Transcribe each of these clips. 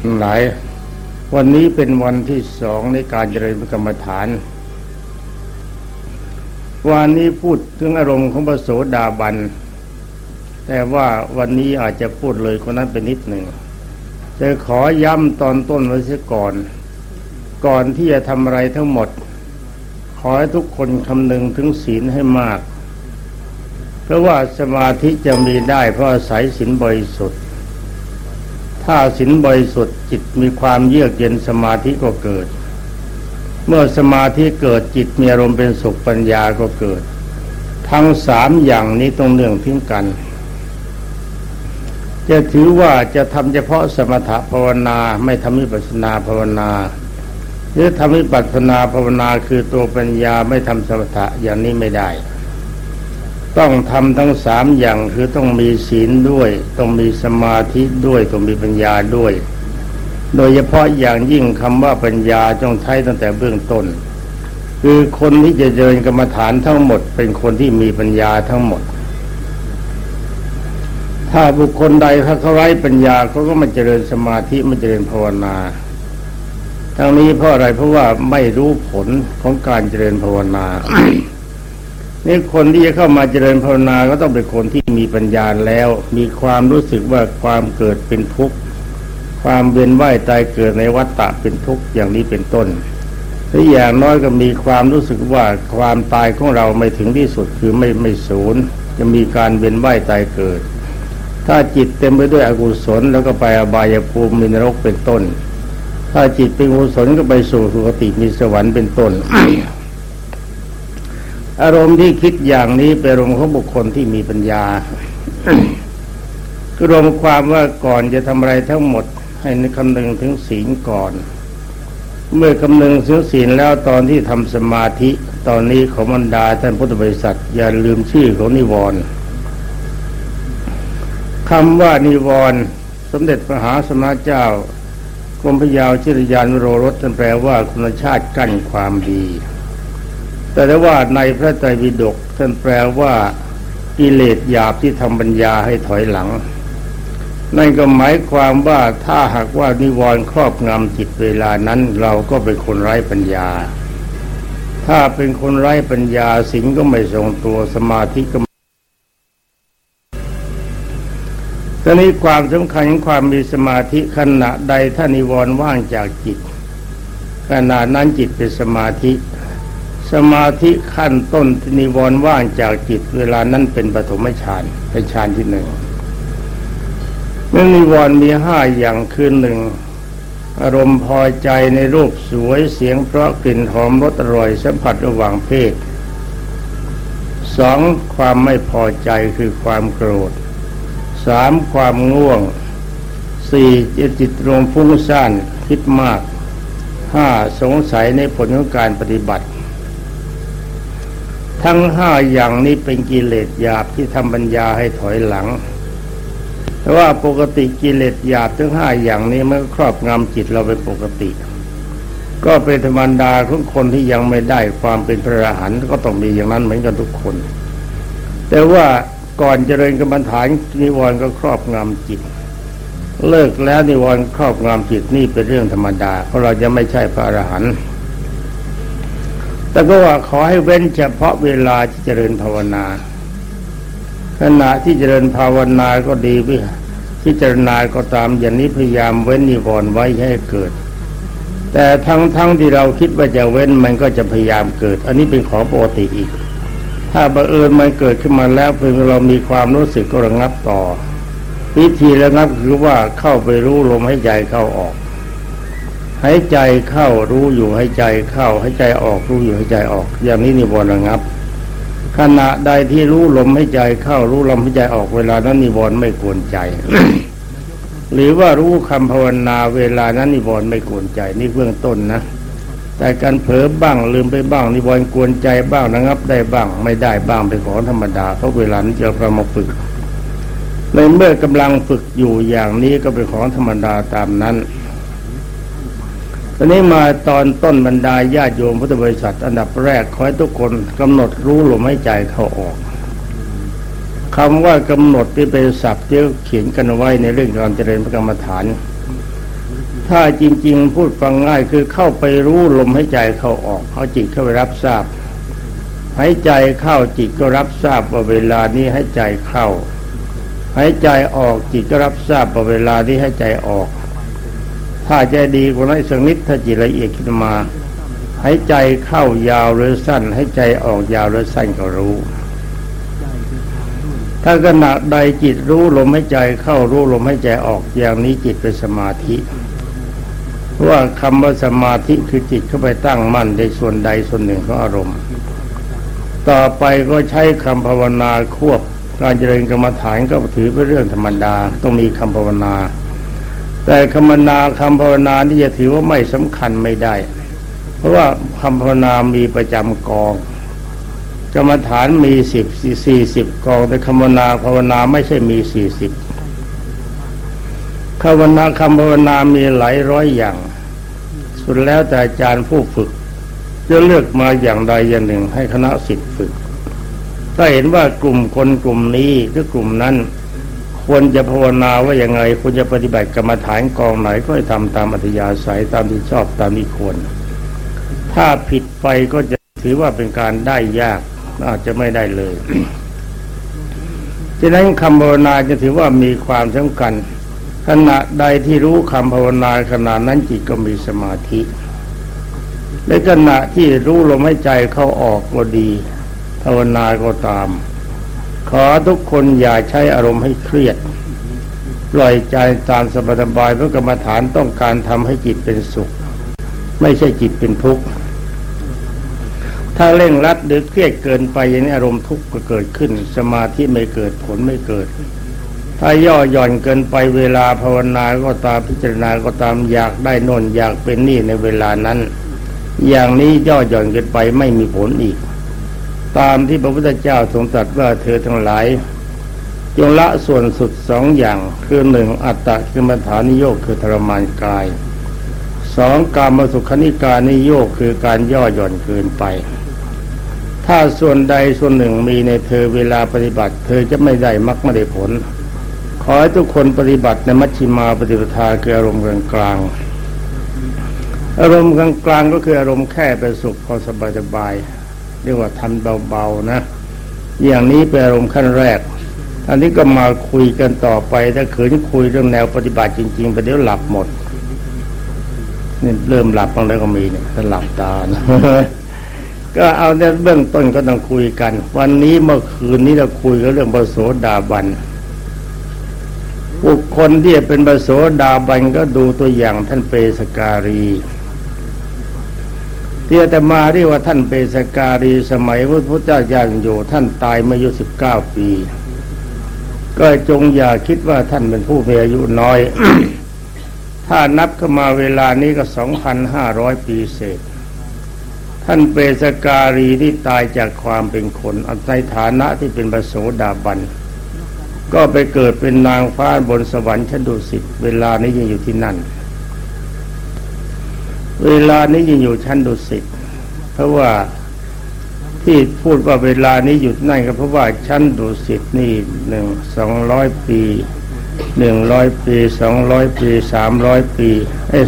ทั้งหลาย วันนี้เป็นวันที่สองในการเจริญกรรมฐาน วันนี้พูดถึงอารมณ์ของพระโสดาบัน แต่ว่าวันนี้อาจจะพูดเลยคนนั้นเป็นนิดหนึ่งจะขอย้ำตอนต้นไว้เสียก่อน ก่อนที่จะทำอะไรทั้งหมด ขอให้ทุกคนคำนึงถึงศีลให้มาก เพราะว่าสมาธิจะมีได้เพราะอาศัยศีลบริสุทธิ์ ถ้าศีลบริสุทธิ์จิตมีความเยือกเย็นสมาธิก็เกิด เมื่อสมาธิเกิดจิตมีอารมณ์เป็นสุขปัญญาก็เกิด ทั้งสามอย่างนี้ต้องเนื่องทิ้งกัน จะถือว่าจะทำเฉพาะสมถภาวนาไม่ทำวิปัสนาภาวนา หรือทำวิปัสนาภาวนาคือตัวปัญญาไม่ทำสมถะอย่างนี้ไม่ได้ ต้องทำทั้งสามอย่างคือต้องมีศีลด้วย ต้องมีสมาธิด้วยต้องมีปัญญาด้วย โดยเฉพาะอย่างยิ่งคำว่าปัญญาต้องใช้ตั้งแต่เบื้องต้น คือคนที่จะเจริญกรรมฐานทั้งหมด เป็นคนที่มีปัญญาทั้งหมด ถ้าบุคคลใดถ้าเขาไร้ปัญญาเขาก็ไม่เจริญสมาธิไม่เจริญภาวนาทั้งนี้เพราะอะไรเพราะว่าไม่รู้ผลของการเจริญภาวนา นี่คนที่จะเข้ามาเจริญภาวนาก็ต้องเป็นคนที่มีปัญญาแล้ว มีความรู้สึกว่าความเกิดเป็นทุกข์ความเวียนว่ายตายเกิดในวัฏฏะเป็นทุกข์อย่างนี้เป็นต้นหรืออย่างน้อยก็มีความรู้สึกว่าความตายของเราไม่ถึงที่สุดคือไม่ไม่ศูนย์จะมีการเวียนว่ายตายเกิด ถ้าจิตเต็มไปด้วยอกุศลแล้วก็ไปอบายภูมิมีนรกเป็นต้น ถ้าจิตเป็นกุศลก็ไปสู่สุคติมีสวรรค์เป็นต้น อารมณ์ที่คิดอย่างนี้เป็นอารมณ์ของบุคคลที่มีปัญญาคือรวมความว่าก่อนจะทำอะไรทั้งหมด ให้นึกคำนึงถึงศีลก่อน เมื่อคำนึงถึงศีลแล้วตอนที่ทำสมาธิตอนนี้ขอบรรดาท่านพุทธบริษัท อย่าลืมชื่อของนิวรณ์คำว่านิวรณ์สมเด็จพระหาสมณเจ้ากรมพยาวชิรยานโรรสท่านแปลว่าคุณชาติกั้นความดี แต่ได้ว่าในพระไตรปิฎกท่านแปลว่ากิเลสหยาบที่ทำปัญญาให้ถอยหลัง นั่นก็หมายความว่าถ้าหากว่านิวรณ์ครอบงำจิตเวลานั้นเราก็เป็นคนไร้ปัญญา ถ้าเป็นคนไร้ปัญญาสิ่งก็ไม่ทรงตัวสมาธิก็ตอนนี้ความสำคัญของความมีสมาธิขณะใดถ้านิวรณ์ว่างจากจิตขณะนั้นจิตเป็นสมาธิ สมาธิขั้นต้นนิวรณ์ว่างจากจิตเวลานั้นเป็นปฐมฌานเป็นฌานที่หนึ่งเมื่อนิวรณ์มีห้าอย่างคือหนึ่งอารมณ์พอใจในรูปสวยเสียงเพราะกลิ่นหอมรสอร่อยสัมผัสระหว่างเพศสองความไม่พอใจคือความโกรธสามความง่วงสี่จิตจิตรวมฟุ้งซ่านคิดมากห้าสงสัยในผลของการปฏิบัติ ทั้งห้าอย่างนี้เป็นกิเลสหยาบที่ทำปัญญาให้ถอยหลัง แต่ว่าปกติกิเลสหยาบทั้งห้าอย่างนี้มันครอบงำจิตเราเป็นปกติ ก็เป็นธรรมดาของคนที่ยังไม่ได้ความเป็นพระอรหันต์ก็ต้องมีอย่างนั้นเหมือนกันทุกคน แต่ว่าก่อนเจริญกรรมฐานนิวรณ์ก็ครอบงำจิต เลิกแล้วนิวรณ์ครอบงำจิตนี่เป็นเรื่องธรรมดา เพราะเราจะไม่ใช่พระอรหันต์ แต่ก็ว่าขอให้เว้นเฉพาะเวลาที่เจริญภาวนา ขณะที่เจริญภาวนาก็ดีพิจารณาก็ตามอย่างนี้พยายามเว้นนิวรณ์ไว้ให้เกิด แต่ทั้งทั้งที่เราคิดว่าจะเว้นมันก็จะพยายามเกิด อันนี้เป็นของปกติอีก ถ้าบังเอิญมันเกิดขึ้นมาแล้วเพียงเรามีความรู้สึกก็ระงับต่อ วิธีระงับคือว่าเข้าไปรู้ลมให้ใจเข้าออก หายใจเข้ารู้อยู่หายใจเข้าหายใจออกรู้อยู่หายใจออก อย่างนี้นิวรณ์ระงับ ขณะใดที่รู้ลมหายใจเข้ารู้ลมหายใจออกเวลานั้นนิวรณ์ไม่กวนใจ หรือว่ารู้คำภาวนาเวลานั้นนิวรณ์ไม่กวนใจนี่เบื้องต้นนะแต่การเผลอบ้างลืมไปบ้างนิวรณ์กวนใจบ้างระงับได้บ้าง ไม่ได้บ้างเป็นของธรรมดาเพราะเวลานี้เรามาฝึกในเมื่อกำลังฝึกอยู่อย่างนี้ก็เป็นของธรรมดาตามนั้น ตอนนี้มาตอนต้นบรรดาญาติโยมพุทธบริษัท อันดับแรกขอให้ทุกคนกำหนดรู้ลมหายใจเข้าออกคำว่ากำหนดที่เป็นศัพท์ที่เขียนกันไว้ในเรื่องการเจริญพระกรรมฐาน ถ้าจริง ๆ พูดฟังง่ายคือเข้าไปรู้ลมหายใจเข้าออกเอาจิตเข้าไปรับทราบหายใจเข้าจิตก็รับทราบว่าเวลานี้ให้ใจเข้าหายใจออกจิตก็รับทราบว่าเวลานี้ให้ใจออก ถ้าใจดีกว่านั้นสักนิดถ้าจิตละเอียดขึ้นมาหายใจเข้ายาวหรือสั้นใหายใจออกยาวหรือสั้นก็รู้ ถ้าขณะใดจิตรู้ลมหายใจเข้ารู้ลมหายใจออกอย่างนี้จิตเป็นสมาธิว่าคำว่าสมาธิคือจิตเข้าไปตั้งมั่นในส่วนใดส่วนหนึ่งของอารมณ์ ต่อไปก็ใช้คำภาวนาควบการเจริญกรรมฐานก็ถือเป็นเรื่องธรรมดาต้องมีคำภาวนา แต่คำนาคำภาวนาที่จะถือว่าไม่สำคัญไม่ได้ เพราะว่าคำภาวนามีประจำกอง กรรมฐานมีสิบสี่สิบกอง แต่คำนาภาวนาไม่ใช่มีสี่สิบภาวนาคำภาวนามีหลายร้อยอย่าง สุดแล้วแต่อาจารย์ผู้ฝึก จะเลือกมาอย่างใดอย่างหนึ่งให้คณะสิทธิ์ฝึก ถ้าเห็นว่ากลุ่มคนกลุ่มนี้หรือกลุ่มนั้น ควรจะภาวนาว่าอย่างไงควรจะปฏิบัติกรรมฐานกองไหนก็ให้ทำตามอัธยาศัยตามที่ชอบตามที่ควร ถ้าผิดไปก็จะถือว่าเป็นการได้ยากอาจจะไม่ได้เลยฉะนั้นคำภาวนาจะถือว่ามีความสำคัญ ขณะใดที่รู้คำภาวนาขณะนั้นจิตก็มีสมาธิในขณะที่รู้ลมหายใจเข้าออกก็ดี ภาวนาก็ตาม ขอทุกคนอย่าใช้อารมณ์ให้เครียด ปล่อยใจตามสบายๆเพราะกรรมฐานต้องการทำให้จิตเป็นสุข ไม่ใช่จิตเป็นทุกข์ถ้าเร่งรัดหรือเครียดเกินไปอย่างนี้อารมณ์ทุกข์ก็เกิดขึ้น สมาธิไม่เกิดผลไม่เกิด ถ้าย่อหย่อนเกินไปเวลาภาวนาก็ตามพิจารณาก็ตามอยากได้นนอยากเป็นนี่ในเวลานั้น อย่างนี้ย่อหย่อนเกินไปไม่มีผลอีก ตามที่พระพุทธเจ้าทรงตรัสว่าเธอทั้งหลายจงละส่วนสุดสองอย่างคือหนึ่งอัตตะคือมัฐานิโยคคือทรมานกายสองกามสุขนิการนิโยคคือการย่อหย่อนเกินไป ถ้าส่วนใดส่วนหนึ่งมีในเธอเวลาปฏิบัติ เธอจะไม่ได้มักไม่ได้ผล ขอให้ทุกคนปฏิบัติในมัชฌิมาปฏิปทาคืออารมณ์กลางกลางอารมณ์กลางกลางก็คืออารมณ์แค่ไปสุขพอสบายสบาย เรียกว่าทำเบาๆนะ อย่างนี้เป็นอารมณ์ขั้นแรกอันนี้ก็มาคุยกันต่อไปถ้าขืนคุยเรื่องแนวปฏิบัติจริงๆไปเดี๋ยวหลับหมดนี่เริ่มหลับบ้างแล้วก็มีเนี่ยถ้าหลับตานะก็เอาเนี่ยเบื้องต้นก็ต้องคุยกัน วันนี้เมื่อคืนนี้เราคุยกันเรื่องปโสดาบันบุคคลที่เป็นบโสดาบันก็ดูตัวอย่างท่านเปสการี ที่อามาเรียกว่าท่านเปสการีสมัยพระพุทธเจ้ายังอยู่ท่านตายเมาอายุสิบเก้าปี ก็จงอย่าคิดว่าท่านเป็นผู้มีอายุน้อย ถ้านับเข้ามาเวลานี้ก็สองพันห้าร้อยปีเศษ ท่านเปสการีที่ตายจากความเป็นคนในฐานะที่เป็นบโสดาบันก็ไปเกิดเป็นนางฟ้าบนสวรรค์ชั้นดุสิตเวลานี้ยังอยู่ที่นั่น เวลานี้ยังอยู่ชั้นดุสิตเพราะว่าที่พูดว่าเวลานี้หยุดนั่นก็เพราะว่าชั้นดุสิตนี่หนึ่งสองร้อยปีหนึ่งร้อยปีสองร้อยปีสามร้อยปีเอ้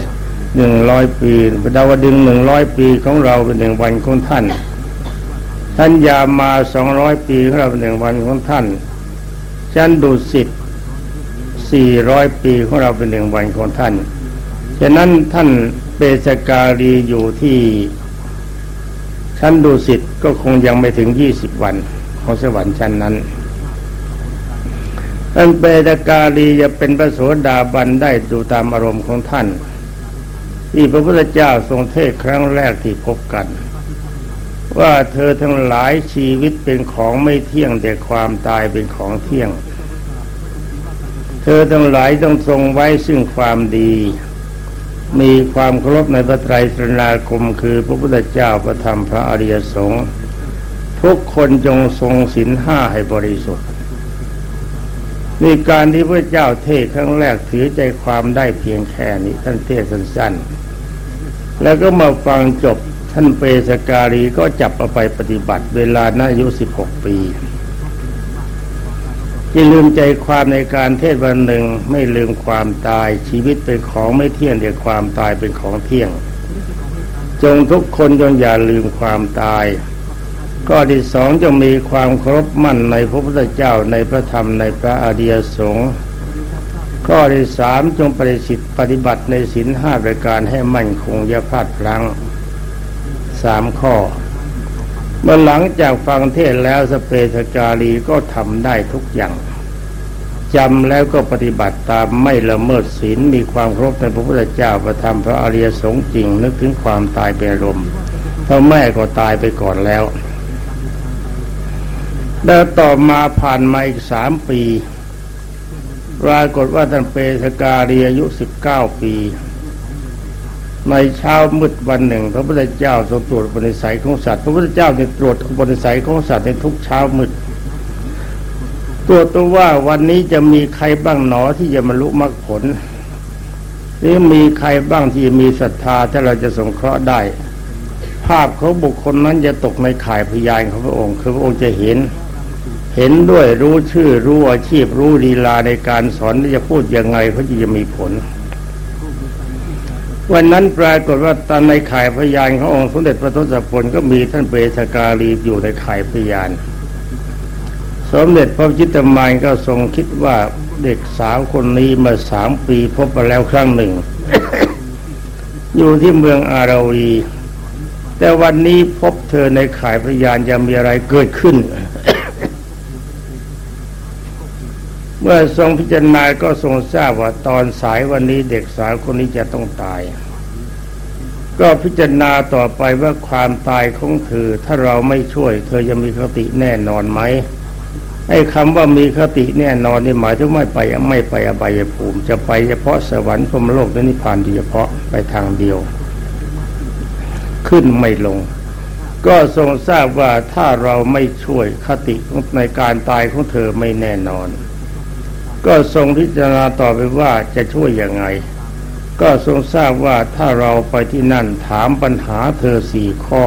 หนึ่งร้อยปีดาวดึงหนึ่งร้อยปีของเราเป็นหนึ่งวันของท่านท่านยามาสองร้อยปีของเราเป็นหนึ่งวันของท่านชั้นดุสิตสี่ร้อยปีของเราเป็นหนึ่งวันของท่านฉะนั้นท่าน เปสการีอยู่ที่ชั้นดุสิตก็คงยังไม่ถึงยี่สิบวันของสวรรค์ชั้นนั้นท่านเปตการีจะเป็นพระโสดาบันได้ดูตามอารมณ์ของท่าน ที่พระพุทธเจ้าทรงเทศครั้งแรกที่พบกัน ว่าเธอทั้งหลายชีวิตเป็นของไม่เที่ยงแต่ความตายเป็นของเที่ยง เธอทั้งหลายต้องทรงไว้ซึ่งความดี มีความเคารพในพระไตรสรณาคม คือพระพุทธเจ้าพระธรรมพระอริยสงฆ์ทุกคนจงทรงศีลห้าให้บริสุทธิ์นี่การที่พระเจ้าเทศครั้งแรกถือใจความได้เพียงแค่นี้ท่านเทศสั้นๆ แล้วก็มาฟังจบท่านเปสการีก็จับเอาไปปฏิบัติเวลานาอายุสิบหกปี อย่าลืมใจความในการเทศวันหนึ่งไม่ลืมความตายชีวิตเป็นของไม่เที่ยงเดียวความตายเป็นของเที่ยง จงทุกคนจงอย่าลืมความตาย ก็ที่สองจงมีความเคารพมั่นในพระพุทธเจ้าในพระธรรมในพระอริยสงฆ์ข้อที่สามจงปฏิสิทธิปฏิบัติในศีลห้าประการให้มั่นคงอย่าพลาดพลั้งสามข้อ เมื่อหลังจากฟังเทศแล้วสเปสกาลีก็ทำได้ทุกอย่างจำแล้วก็ปฏิบัติตามไม่ละเมิดศีลมีความครบในพระพุทธเจ้าประธรรมพระอริยสงฆ์จริงนึกถึงความตายเป็นลมพ่อแม่ก็ตายไปก่อนแล้ว แล้วต่อมาผ่านมาอีกสามปีปรากฏว่าท่านเปสกาเรีอายุสิบเก้าปี ในเช้ามืดวันหนึ่ง พระพุทธเจ้าทรงตรวจบริสัยของสัตว์ พระพุทธเจ้าจะตรวจบริสัยของสัตว์ในทุกเช้ามืดตรวจตัวว่าวันนี้จะมีใครบ้างหนอที่จะบรรลุมรรคผลหรือมีใครบ้างที่มีศรัทธาถ้าเราจะสงเคราะห์ได้ ภาพเของบุคคลนั้นจะตกในข่ายพยานของพระองค์ คือพระองค์จะเห็น เห็นด้วยรู้ชื่อรู้อาชีพรู้ลีลาในการสอนจะพูดยังไงเขาจะมีผล วันนั้นปรากฏว่าตอนในข่ายพยานขององค์สมเด็จพระทศพลก็มีท่านเบสกาลีอยู่ในข่ายพยาน สมเด็จพระจิตมานก็ทรงคิดว่าเด็กสาวคนนี้มาสามปีพบมาแล้วครั้งหนึ่ง อยู่ที่เมืองอาราวี แต่วันนี้พบเธอในข่ายพยานจะมีอะไรเกิดขึ้น เมื่อทรงพิจารณาก็ทรงทราบว่าตอนสายวันนี้เด็กสาวคนนี้จะต้องตาย ก็พิจารณาต่อไปว่าความตายของเธอถ้าเราไม่ช่วย เธอจะมีคติแน่นอนไหมไอ้คำว่ามีคติแน่นอนนี่หมายถึงไม่ไปไม่ไปอบายภูมิ จะไปเฉพาะสวรรค์พรมโลกและนิพพานเฉพาะไปทางเดียว ขึ้นไม่ลง ก็ทรงทราบว่าถ้าเราไม่ช่วยคติในการตายของเธอไม่แน่นอน ก็ทรงพิจารณาต่อไปว่าจะช่วยยังไง ก็ทรงทราบว่าถ้าเราไปที่นั่นถามปัญหาเธอสี่ข้อ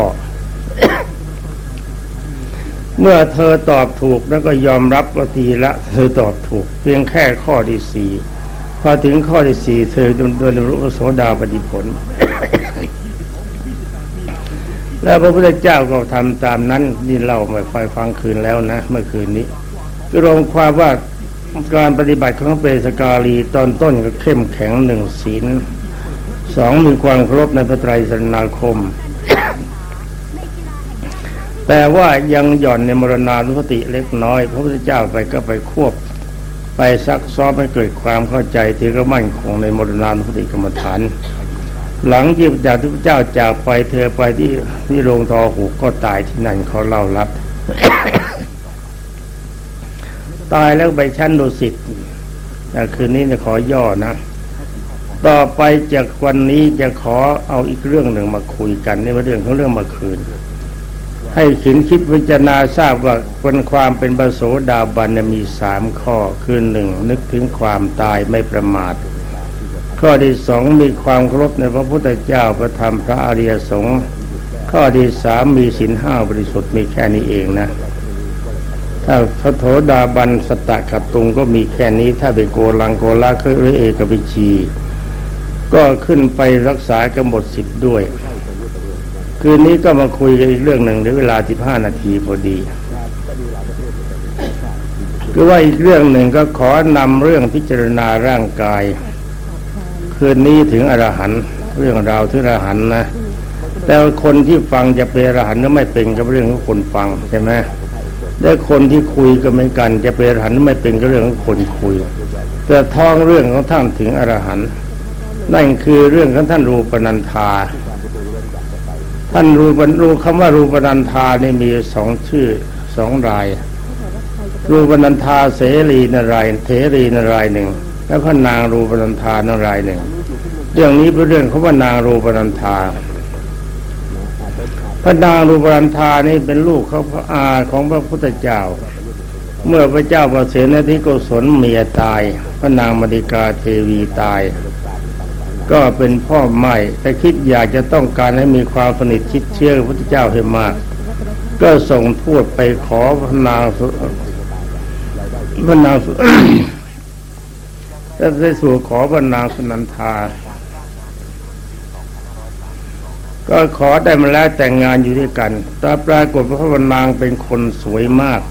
เมื่อเธอตอบถูกแล้วก็ยอมรับว่าทีละ เธอตอบถูก เพียงแค่ข้อที่สี่พอถึงข้อที่สี่เธอจนโดยรู้โสดาปฏิผล แล้วพระพุทธเจ้าก็ทำตามนั้นนี่เล่ามาไฟฟังคืนแล้วนะ เมื่อคืนนี้ก็รวมความว่า การปฏิบัติของเปสกาลีตอนต้นก็เข้มแข็งหนึ่งศีลสองมีความเคารพในพระไตรสรณาคม แต่ว่ายังหย่อนในมรณานุสติเล็กน้อย พระพุทธเจ้าไปก็ไปควบ ไปซักซ้อมให้เกิดความเข้าใจที่ก็มั่นคงในมรณานุสติกรรมฐาน หลังจากที่พระเจ้าจากไปเธอไปที่ที่โรงทอหูก็ตายที่นั่นเขาเล่ารับ ตายแล้วไปชั้นดุสิตคืนนี้จะขอย่อนะ ต่อไปจากวันนี้จะขอเอาอีกเรื่องหนึ่งมาคุยกันในเรื่องของเรื่องมาคืน ให้ขินคิดวิจารณาทราบว่าคนความเป็นบโสดาบันมีสามข้อคือหนึ่งนึกถึงความตายไม่ประมาทข้อที่สองมีความครบในพระพุทธเจ้าพระธรรมพระอริยสงฆ์ข้อที่สามมีศีลห้าบริสุทธิ์มีแค่นี้เองนะ ถ้าพระโถดาบันสตะขัดตุงก็มีแค่นี้ ถ้าเป็นโกลังโกลาคือเอกบิชี ก็ขึ้นไปรักษากำหนดสิทธิ์ด้วย คืนนี้ก็มาคุยกันอีกเรื่องหนึ่งในเวลาที่ห้านาทีพอดีคือว่าอีกเรื่องหนึ่งก็ขอนำเรื่องพิจารณาร่างกาย คืนนี้ถึงอรหันเรื่องราวถึงอรหันนะแต่คนที่ฟังจะเป็นอรหันต์หรือไม่เป็นก็เรื่องของคนฟังใช่ไหม และคนที่คุยก็เหมือนกัน จะเป็นอรหันต์ไม่เป็นก็เรื่องของคนคุย แต่ท้องเรื่องของท่านถึงอรหันต์นั่นคือเรื่องของท่านรูปนันธา ท่านรูปรูคำว่ารูปนันธานี่มีสองชื่อสองราย รูปนันธาเสรีนรายเทรีนรายหนึ่ง แล้วพระนางรูปนันธานรายหนึ่ง เรื่องนี้เป็นเรื่องเขาว่านางรูปนันธา พระนางรูปรันธานี่เป็นลูกเขาพระอาของพระพุทธเจ้า เมื่อพระเจ้าประเสนที่โกศลเมียตาย พระนางมดิกาเทวีตาย ก็เป็นพ่อใหม่แต่คิดอยากจะต้องการให้มีความสนิทชิดเชื่อพระพุทธเจ้าให้มาก ก็ส่งทูตไปขอพระนางพระนางสุถ้าได้สู่ขอพระนางสุนันทา ก็ขอได้มาแล้วแต่งงานอยู่ด้วยกันแต่ปรากฏว่าพระนางเป็นคนสวยมาก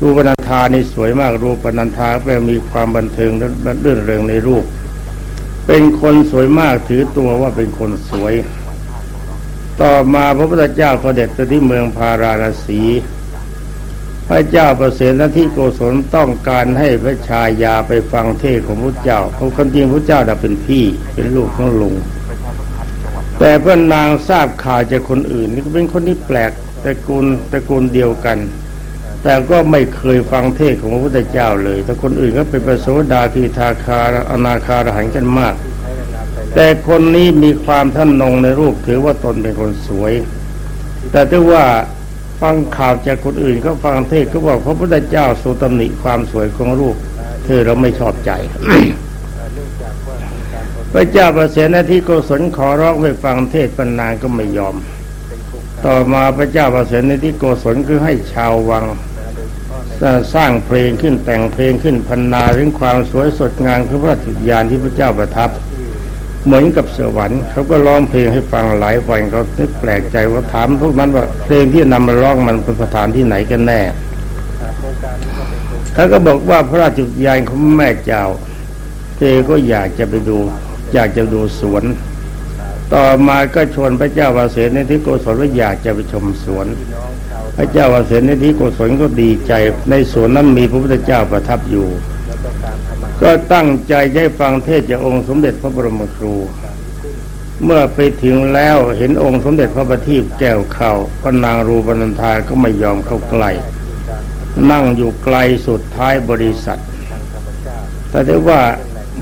รูปนันทานี่สวยมาก รูปนันทาแปลมีความบันเทิงและเรื่นเริงในรูป เป็นคนสวยมากถือตัวว่าเป็นคนสวย ต่อมาพระพุทธเจ้าเด็จไปที่เมืองพาราณสี พระเจ้าประเสนที่โกศลต้องการให้พระชายาไปฟังเทศของพระเจ้าเพราะคนจริงพระเจ้าเป็นพี่เป็นลูกของลุง แต่เพื่อนนางทราบข่าวจากคนอื่นนี่ก็เป็นคนที่แปลกตระกูลตระกูลเดียวกัน แต่ก็ไม่เคยฟังเทศของพระพุทธเจ้าเลย แต่คนอื่นก็เป็นประโสดาทีทาคาอนาคารหันกันมาก แต่คนนี้มีความท่านนงในรูปถือว่าตนเป็นคนสวย แต่ถ้าว่าฟังข่าวจากคนอื่นเขาฟังเทศเขาบอกพระพุทธเจ้าสุตำหนิความสวยของรูป เธอเราไม่ชอบใจ พระเจ้าประเสนที่โกศลขอร้องไปฟังเทศปนางก็ไม่ยอม ต่อมาพระเจ้าประเสนที่โกศลคือให้ชาววังสร้างเพลงขึ้นแต่งเพลงขึ้นพันนาถึงความสวยสดงามคือพระจิตยานที่พระเจ้าประทับ เหมือนกับสวรรค์เขาก็ร้องเพลงให้ฟังหลายวันเขานึกแปลกใจว่าถามพวกนั้นว่าเพลงที่นำมาร้องมันเป็นสถานที่ไหนกันแน่เขาก็บอกว่าพระราชยานของแม่เจ้าเธอก็อยากจะไปดู อยากจะดูสวน ต่อมาก็ชวนพระเจ้าวาเสนที่โกศลว่าอยากจะไปชมสวน พระเจ้าวาเสนที่โกศลก็ดีใจ ในสวนนั้นมีพระพุทธเจ้าประทับอยู่ ก็ตั้งใจให้ฟังเทศจากองค์สมเด็จพระบรมครู เมื่อไปถึงแล้วเห็นองค์สมเด็จพระบัณฑิตแก้วเข้าพระนางรูปนันทาก็ไม่ยอมเข้าใกล้นั่งอยู่ไกลสุดท้ายบริษัท แต่ได้ว่า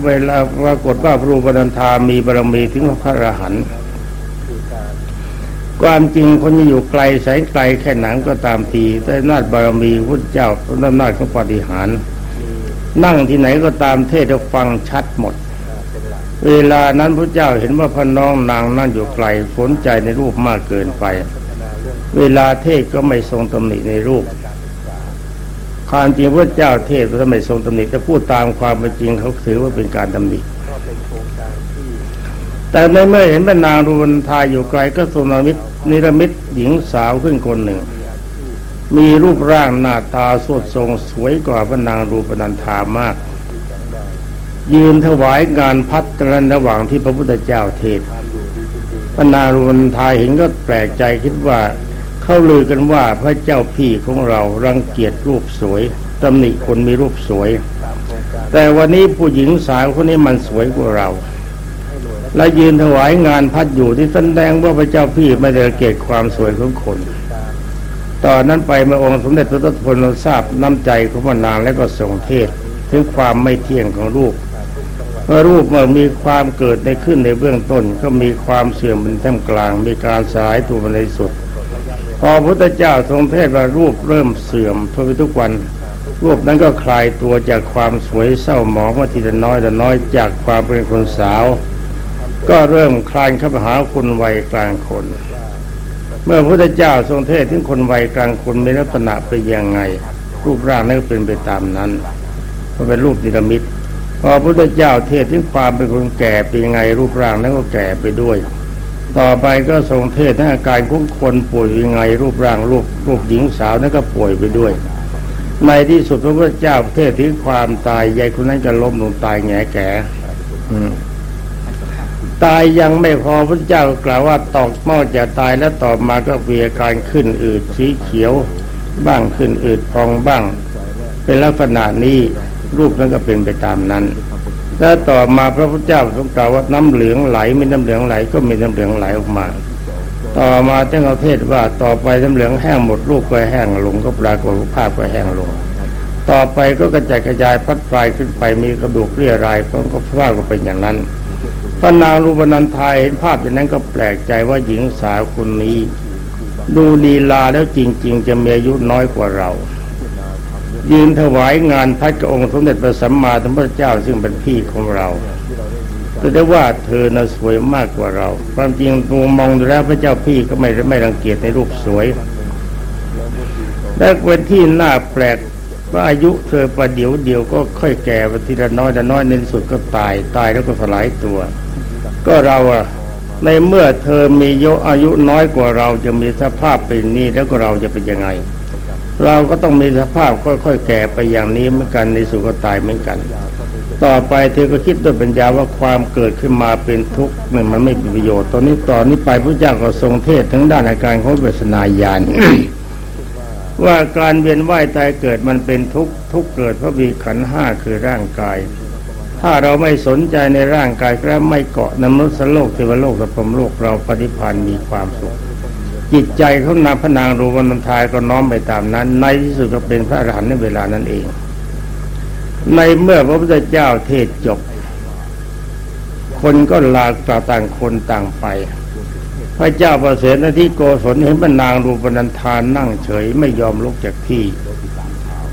เวลาปรากฏว่าพระรูปนันทามีบารมีถึงพระอรหันต์ความจริงคนจะอยู่ไกลแสนไกลแค่หนังก็ตามทีแต่นาจบารมีพุทธเจ้าพระนาจของปฏิหารนั่งที่ไหนก็ตามเทศจะฟังชัดหมด เวลานั้นพระเจ้าเห็นว่าพระน้องนางนั่งอยู่ไกลสนใจในรูปมากเกินไป เวลาเทศก็ไม่ทรงตำหนิในรูป ความจริงพระเจ้าเทศก็ไม่ทรงตำหนิแต่พูดตามความเป็นจริงเขาถือว่าเป็นการตำหนิแต่ในเมื่อเห็นพระนางรูปทายอยู่ไกลก็ทรงนิมิตนิรมิตหญิงสาวขึ้นคนหนึ่ง มีรูปร่างหน้าตาสดทรงสวยกว่าพระนางรูปนันทามาก ยืนถวายงานพัดกันระหว่างที่พระพุทธเจ้าเทศพระนางรูปนันทาเห็นก็แปลกใจคิดว่า เขาลือกันว่าพระเจ้าพี่ของเรารังเกียจรูปสวยตำหนิคนมีรูปสวย แต่วันนี้ผู้หญิงสาวคนนี้มันสวยกว่าเรา และยืนถวายงานพัดอยู่ที่แสดงว่าพระเจ้าพี่ไม่ได้เกลียดความสวยของคนตอนนั้นไปเมื่อองค์สมเด็จพระทศพลทราบน้ำใจของพระนางและก็ทรงเทศถึงความไม่เที่ยงของรูปเมื่อรูปมื่อมีความเกิดในขึ้นในเบื้องต้น ก็มีความเสื่อมเป็นท่ามกลาง มีการสลายตัวในสุด พอพระพุทธเจ้าทรงเทศว่ารูปเริ่มเสื่อมทุกทุกวัน รูปนั้นก็คลายตัวจากความสวยเศร้าหมองมาทีละน้อยแต่น้อยจากความเป็นคนสาว ก็เริ่มคลานเข้าหาคนวัยกลางคน เมื่อพระพุทธเจ้าทรงเทศถึงคนวัยกลางคนมีลักษณะเป็นยังไง รูปร่างนั้นก็เป็นไปตามนั้นมันเป็นรูปดิรมิตพอพระพุทธเจ้าเทศถึงความเป็นคนแก่เป็นยังไง รูปร่างนั้นก็แก่ไปด้วย ต่อไปก็ทรงเทศถึงอาการของคนป่วยยังไงรูปร่างรูปรูปหญิงสาวนั้นก็ป่วยไปด้วย ในที่สุดพระพุทธเจ้าเทศถึงความตายยายคนนั้นก็ล้มลงตายแง่แก่ตายยังไม่พอพระเจ้ากล่าวว่าตอกเมาจะตายแล้วต่อมาก็มีอาการขึ้นอืดสีเขียว บ้างขึ้นอืดพองบ้าง เป็นลักษณะนี้รูปนั้นก็เป็นไปตามนั้น แล้วต่อมาพระพุทธเจ้าทรงกล่าวว่าน้ำเหลืองไหลมีน้ำเหลืองไหลก็มีน้ำเหลืองไหลออกมา ต่อมาท่านเอาเทศว่าต่อไปน้ำเหลืองแห้งหมดรูปก็แห้งลงก็ปรากฏภาพก็แห้งลง ต่อไปก็กระจายกระจายพัดปลายขึ้นไปมีกระดูกเรียรายก็ภาก็เป็นอย่างนั้นพระนางรูปนันทายเห็นภาพอย่างนั้นก็แปลกใจว่าหญิงสาวคนนี้ ดูลีลาแล้วจริง ๆ จะมีอายุน้อยกว่าเรา ยืนถวายงานพัดกับองค์สมเด็จพระสัมมาสัมพุทธเจ้าซึ่งเป็นพี่ของเราแต่ได้ว่าเธอน่ะสวยมากกว่าเรา ความจริงตูมองดูแล้วพระเจ้าพี่ก็ไม่ไม่รังเกียจในรูปสวยและเป็นที่น่าแปลกว่าอายุเธอประเดี๋ยวเดียวก็ค่อยแก่ไปทีละน้อยละน้อยในสุดก็ตายตายแล้วก็สลายตัว ก็เราอะในเมื่อเธอมีโยอายุน้อยกว่าเราจะมีสภาพเป็นนี้แล้วก็เราจะเป็นยังไง เราก็ต้องมีสภาพค่อยๆแก่ไปอย่างนี้เหมือนกันในสุดก็ตายเหมือนกัน ต่อไปเธอก็คิดด้วยปัญญาว่าความเกิดขึ้นมาเป็นทุกข์เนี่ยมันไม่มีประโยชน์ตอนนี้ตอนนี้ไปพระเจ้าก็ทรงเทศทั้งด้านอาการของเวสนาญาณว่าการเวียนว่ายตายเกิดมันเป็นทุกข์ทุกข์เกิดเพราะมีขันห้าคือร่างกาย ถ้าเราไม่สนใจในร่างกายและไม่เกาะนมนุษย์โลกเทวโลกสัพพมโลกเราปฏิพันธ์มีความสุข จิตใจเขานาพระนางรูปนันทายก็น้อมไปตามนั้น ในที่สุดก็เป็นพระอรหันต์ในเวลานั้นเอง ในเมื่อพระพุทธเจ้าเทศจบ คนก็ลากต่าต่างคนต่างไป พระเจ้าประเสริฐที่โกศลเห็นพระนางรูปนันทานนั่งเฉยไม่ยอมลุกจากที่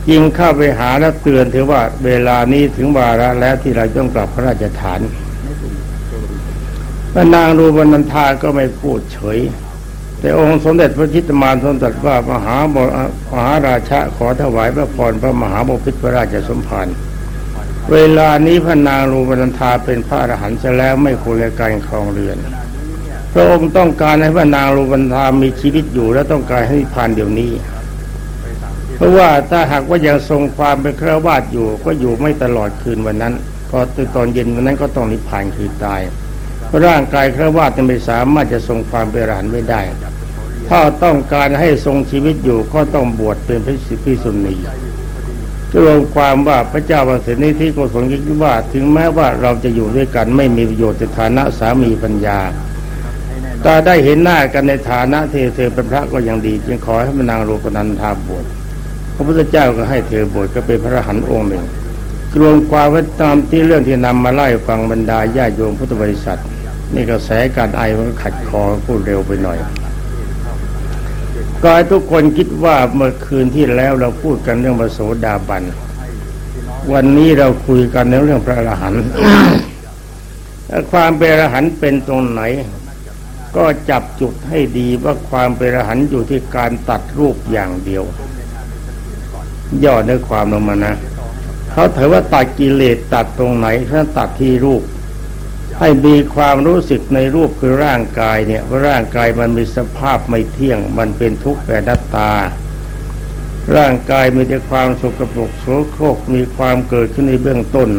ยิงเข้าไปหาแล้วเตือนเธอว่าเวลานี้ถึงวาระแล้วที่เราต้องกลับพระราชฐานพระนางรูปนันทาก็ไม่พูดเฉย แต่องค์สมเด็จพระชิตมารทรงตรัสว่ามหาบมหาราชาขอถวายพระพรพระมหาบพิตรพระราชสมภารเวลานี้พระนางรูปนันทาเป็นพระอรหันต์จะแล้วไม่ควรในการครองเรือน พระองค์ต้องการให้พระนางรูปนันทามีชีวิตอยู่และต้องการให้นิพพานเดี๋ยวนี้ เพราะว่าถ้าหากว่ายังทรงความเป็นครวาสอยู่ก็อยู่ไม่ตลอดคืนวันนั้นพอตอนเย็นวันนั้นก็ต้องนิพพานคือตายเพราะร่างกายครวาสจะไม่สามารถจะทรงความเป็นอรหันต์ไม่ได้ ถ้าต้องการให้ทรงชีวิตอยู่ก็ต้องบวชเป็นพระสิทธิสุนีรวมความว่าพระเจ้าประเสริฐนิธิโกศลคิดว่า ถึงแม้ว่าเราจะอยู่ด้วยกันไม่มีประโยชน์ในฐานะสามีปัญญาแต่ได้เห็นหน้ากันในฐานะเธอเธอเป็นพระก็ยังดี จึงขอให้พระนางรูปนันทาบวชพระพุทธเจ้าก็ให้เธอบวชก็เป็นพระหันองค์หนึ่งรวมความว่าตามที่เรื่องที่นำมาไล่ฟังบรรดาญาโยมพุทธบริษัท นี่กระแสการไอมันขัดคอพูดเร็วไปหน่อย ก็ให้ทุกคนคิดว่าเมื่อคืนที่แล้วเราพูดกันเรื่องพระโสดาบัน วันนี้เราคุยกันในเรื่องพระอรหันต์ความเป็นอรหันต์เป็นตรงไหน ก็จับจุดให้ดีว่าความเป็นอรหันต์อยู่ที่การตัดรูปอย่างเดียว ย่อในความลงมานะ เขาถือว่าตัดกิเลสตัดตรงไหนถ้าตัดที่รูป ให้มีความรู้สึกในรูปคือร่างกายเนี่ยว่าร่างกายมันมีสภาพไม่เที่ยง มันเป็นทุกข์แต่นัตตา ร่างกายมีแต่ความสกปรกโสโครกมีความเกิดขึ้นในเบื้องต้น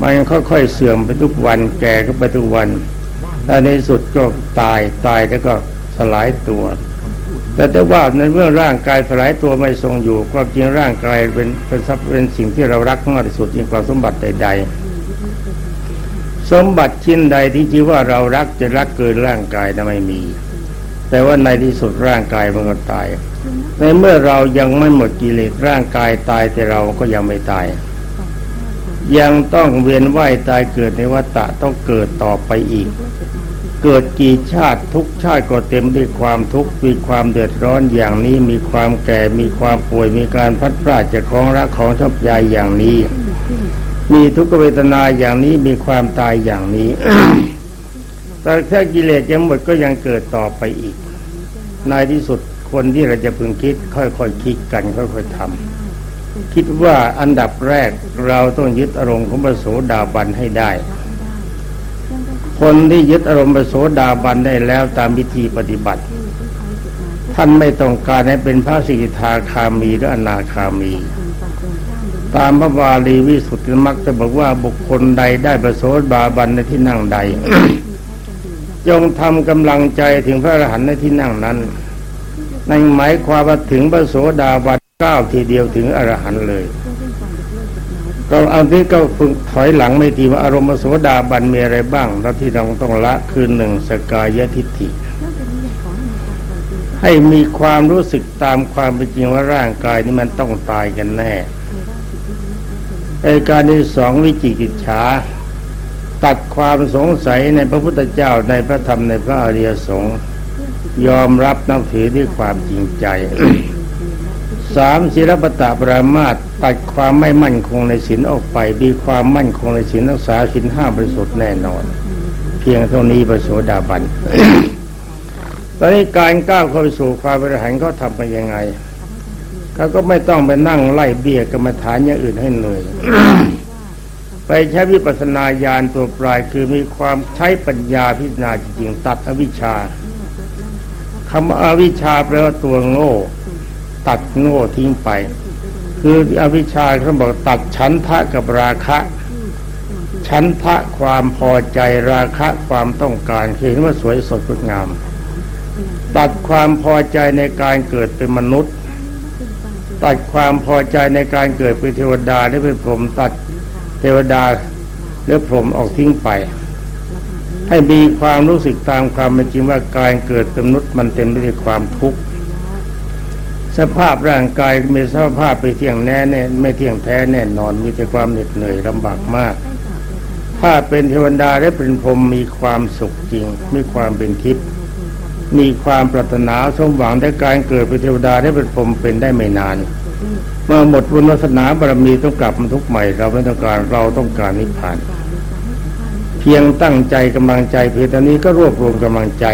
มันค่อยๆเสื่อมไปทุกวันแก่ก็ไปทุกวันแต่ในสุดก็ตายตายแล้วก็สลายตัว แต่แต่ว่าในเมื่อร่างกายสลายตัวไม่ทรงอยู่ความจริงร่างกายเป็นเป็นทรัพย์เป็นสิ่งที่เรารักมากที่สุดยิ่งกว่าสมบัติใดๆ สมบัติชิ้นใดที่ชื่อว่าเรารักจะรักเกินร่างกายนะไม่มี แต่ว่าในที่สุดร่างกายมันก็ตาย ในเมื่อเรายังไม่หมดกิเลสร่างกายตายแต่เราก็ยังไม่ตาย ยังต้องเวียนว่ายตายเกิดในวัฏฏะต้องเกิดต่อไปอีก เกิดกี่ชาติทุกชาติก็เต็มด้วยความทุกข์มีความเดือดร้อนอย่างนี้มีความแก่มีความป่วยมีการพัดพลาดจากของรักของชอบใจอย่างนี้ มีทุกขเวทนาอย่างนี้มีความตายอย่างนี้แต่ถ้ากิเลสยังหมดก็ยังเกิดต่อไปอีก ในที่สุดคนที่เราจะพึงคิด ค่อยๆคคิดกันค่อยๆทำคิดว่าอันดับแรกเราต้องยึดอารมณ์ของพระโสดาบันให้ได้ คนที่ยึดอารมณ์พระโสดาบันได้แล้วตามวิธีปฏิบัติ ท่านไม่ต้องการให้เป็นพระสิกขาคามีหรืออนาคามี ตามพระบาลีวิสุทธิมักจะบอกว่าบุคคลใดได้ประโสดาบันในที่นั่งใด จงทำกำลังใจถึงพระอรหันต์ในที่นั่งนั้นนั่นหมายความว่าถึงพระโสดาบันเก้าทีเดียวถึงอรหันต์เลยก็เอาที่ก็ฝึกถอยหลังไม่ทีว่าอารมณ์โสดาบันมีอะไรบ้าง แล้วที่เราต้องละคือหนึ่งสกายทิฏฐิให้มีความรู้สึกตามความเป็นจริงว่าร่างกายนี้มันต้องตายกันแน่ ไอการที่สองวิจิกิจฉาตัดความสงสัยในพระพุทธเจ้าในพระธรรมในพระอริยสงฆ์ยอมรับนับถือด้วยความจริงใจสามศิลปตะปรามาตตัดความไม่มั่นคงในศีลออกไปมีความมั่นคงในศีลรักษาศีลห้าบริสุทธิ์แน่นอน เพียงเท่านี้ประโสดาบันตอนนี้การก้าวเข้าไปสู่ความบริหารเขาทำไปยังไง เขาก็ไม่ต้องไปนั่งไล่เบี้ยกรรมฐานอย่างอื่นให้เหนื่อยไปใช้วิปัสสนาญาณตัวปลายคือมีความใช้ปัญญาพิจารณาจริงตัดอวิชชาคำว่าอวิชชาแปลว่าตัวโง่ ตัดโง่ทิ้งไป คืออวิชชาเขาบอกตัดฉันทะกับราคะฉันทะความพอใจราคะความต้องการคือเห็นว่าสวยสดงดงาม ตัดความพอใจในการเกิดเป็นมนุษย์ ตัดความพอใจในการเกิดเป็นเทวดาและเป็นพรหมตัดเทวดาและพรหมออกทิ้งไป ให้มีความรู้สึกตามความเป็นจริงว่าการเกิดเป็นมนุษย์มันเต็มไปด้วยความทุกข์สภาพร่างกายมีสภาพไปเที่ยงแน่แน่ไม่เที่ยงแท้แน่นอนมีแต่ความเหน็ดเหนื่อยลำบากมาก ถ้าเป็นเทวดาและเป็นพรหมมีความสุขจริงมีความเป็นทิพย์ มีความปรารถนาสมหวังในการเกิดเป็นเทวดาและเป็นพรหมเป็นได้ไม่นาน เมื่อหมดบุญวาสนาบารมีต้องกลับมาทุกข์ใหม่เราไม่ต้องการเราต้องการนิพพาน เพียงตั้งใจกำลังใจเพียงตอนนี้ก็รวบรวมกำลังใจ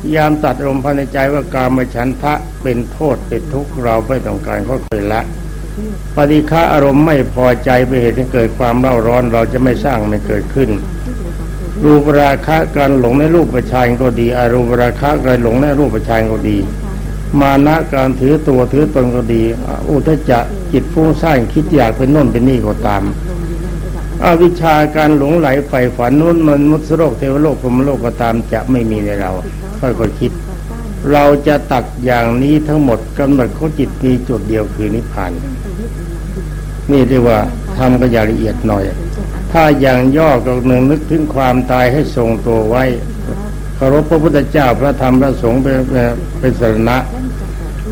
พยายามตัดอารมณ์ภายในใจว่าการมาฉันทะเป็นโทษเป็นทุกข์เราไม่ต้องการก็เคยละปฏิฆาอารมณ์ไม่พอใจไปเหตุให้เกิดความเร่าร้อนเราจะไม่สร้างไม่เกิดขึ้น รูปราคะการหลงในรูปประชานก็ดีอารูปราคะการหลงในรูปประชานก็ดี มานะการถือตัวถือตนก็ดี อุทจจะจิตฟุ้งซ่านคิดอยากเป็นน่นเป็นนี่ก็ตามอวิชชาการหลงไหลใฝ่ฝันนู้นมันมุสโลกเทวโลกพรมโลกก็ตามจะไม่มีในเราค่อยๆคิด เราจะตัดอย่างนี้ทั้งหมดกำหนดของจิตมีจุดเดียวคือนิพพานนี่เรียกว่าทำกันอย่างละเอียดหน่อย ถ้าอย่างย่อก็หนึ่งนึกถึงความตายให้ทรงตัวไว้เคารพพระพุทธเจ้าพระธรรมพระสงฆ์เป็นเป็นสรณะ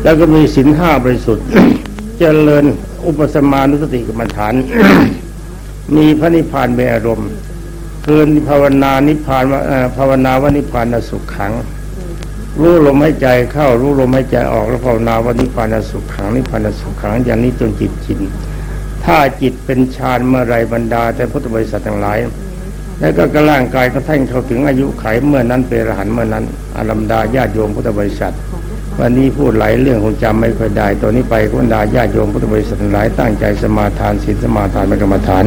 แล้วก็มีศีลห้าบริสุทธิ์เจริญอุปสมานุสติกรรมฐาน มีพระนิพพานเป็นอารมณ์คือภาวนานิพพานภาวนาว่านิพพานสุขขัง รู้ลมหายใจเข้ารู้ลมหายใจออกแล้วภาวนาว่านิพพานสุขขังนิพพานสุขขังอย่างนี้จนจิตชิน ถ้าจิตเป็นฌานเมื่อไรบรรดาแต่พุทธบริษัททั้งหลาย แล้วก็กร่างกายก็ท่านเข้าถึงอายุไขเมื่อนั้นเป็นรหันเมื่อนั้นอารัมดาญาติโยมพุทธบริษัท วันนี้พูดหลายเรื่องคงจำไม่ค่อยได้ตัวนี้ไปคุณดาญาติโยมพุทธบริษัททั้งหลายตั้งใจสมาทานศีลสมาทานเป็นกรรมฐาน